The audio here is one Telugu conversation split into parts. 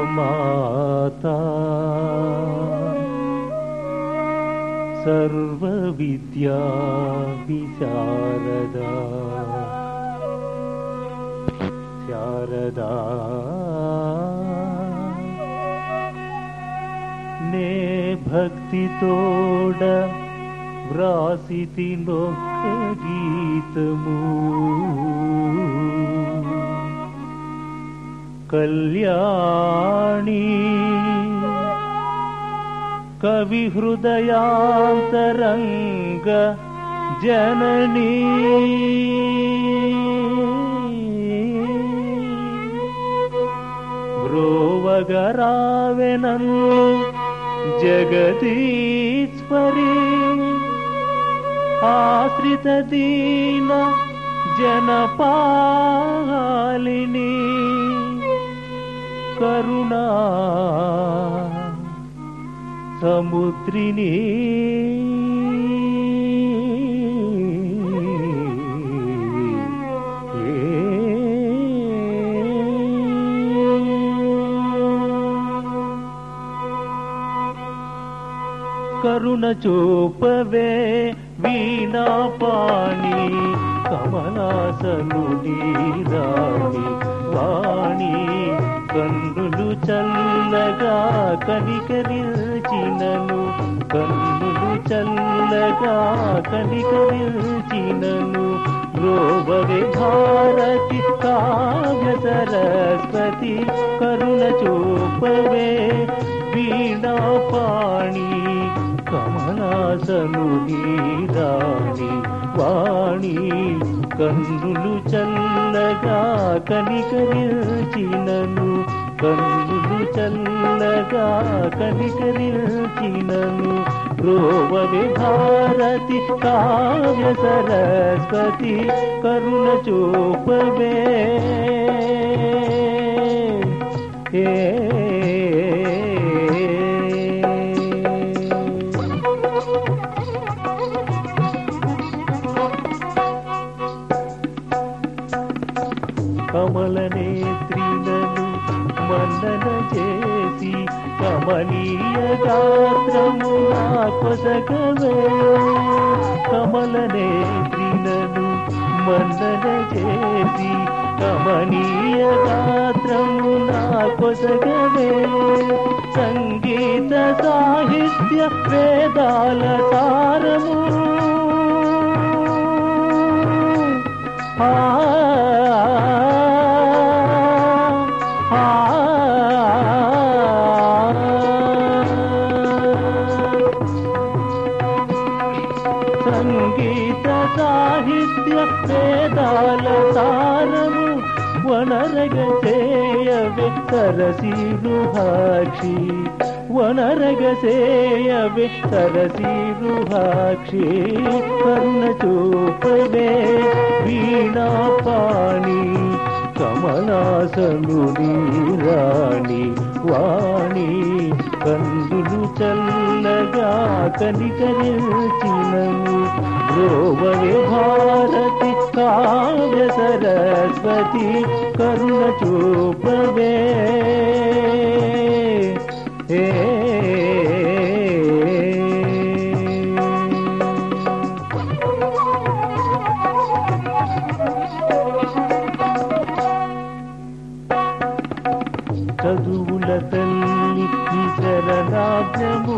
सकललोकैकमाता सर्वविद्या विचारदा शारदा। ने भक्तितोड व्रासिति गीतभू कल्याणी कविहृदयान्तरङ्ग जननी। जगती जगदीश्वरी। आश्रितदीन जनपालिनी करुणा సముద్రిని కరుణ చూపవే వీణా పాణి కమలాసను నీరా చల్లగా కనికరిల్చినను కన్నులు చల్లగా కనికరిల్చినను రోబవే భారతి కావ్య సరస్వతి కరుణ చూపవే. వీణా పాణి కమలాసను నీరాణి వాణి. కన్నులు చల్లగా కనికరిల్చినను కన్నులు చల్లగా కనికరిల్చినను రోవవి భారతి కావ్య సరస్వతి కరుణ చూపవే. ఏ. కమల వందన చేసి కమనీయ గాత్రము నా కొసగవే కమల నేత్రినను మన్నన చేసి కమనీయ గాత్రము నా సంగీత సాహిత్య వేదాల సారము. ఆ సంగీత సాహిత్య వేదాల సారము వనరగ చేయవే సరసీరుహాక్షి వనరగ చేయవే సరసీరుహాక్షి కన్న చూపవే వీణా పాణి కమలాసను రాణి వాణి కందులు చల్లగా కనికరించినను. రోవవే భారతి కావ్య సరస్వతి కరుణ చూపవే ఏ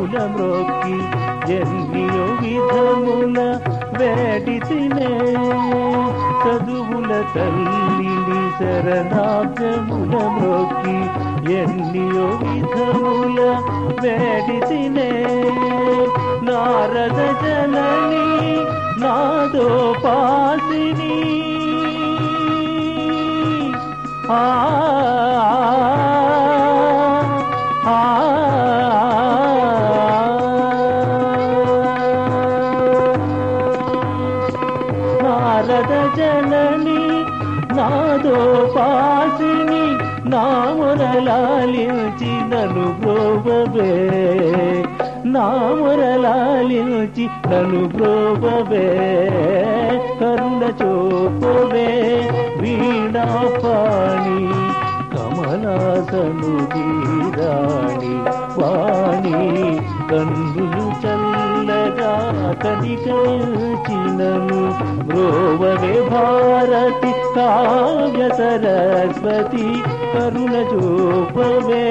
శరణాభ్యముల మ్రోక్కి ఎన్నియో విధముల వేడితినే చదువుల తల్లిని నీ శరణాభ్యముల మ్రోక్కి ఎన్నియో విధముల వేడితినే నారద జనని నాదో పాసిని. ఆ నాదో పాసిని నామురలాలించి నన్ను బ్రోవవే నామురలాలించి నను బ్రోవవే కరుణ చూపవే వీణాపాణి కమలాసను వీరాణి వాణి కన్నులు కనికచినను బ్రోవే భారతి కావ్య సరస్వతి కరుణ చూపవే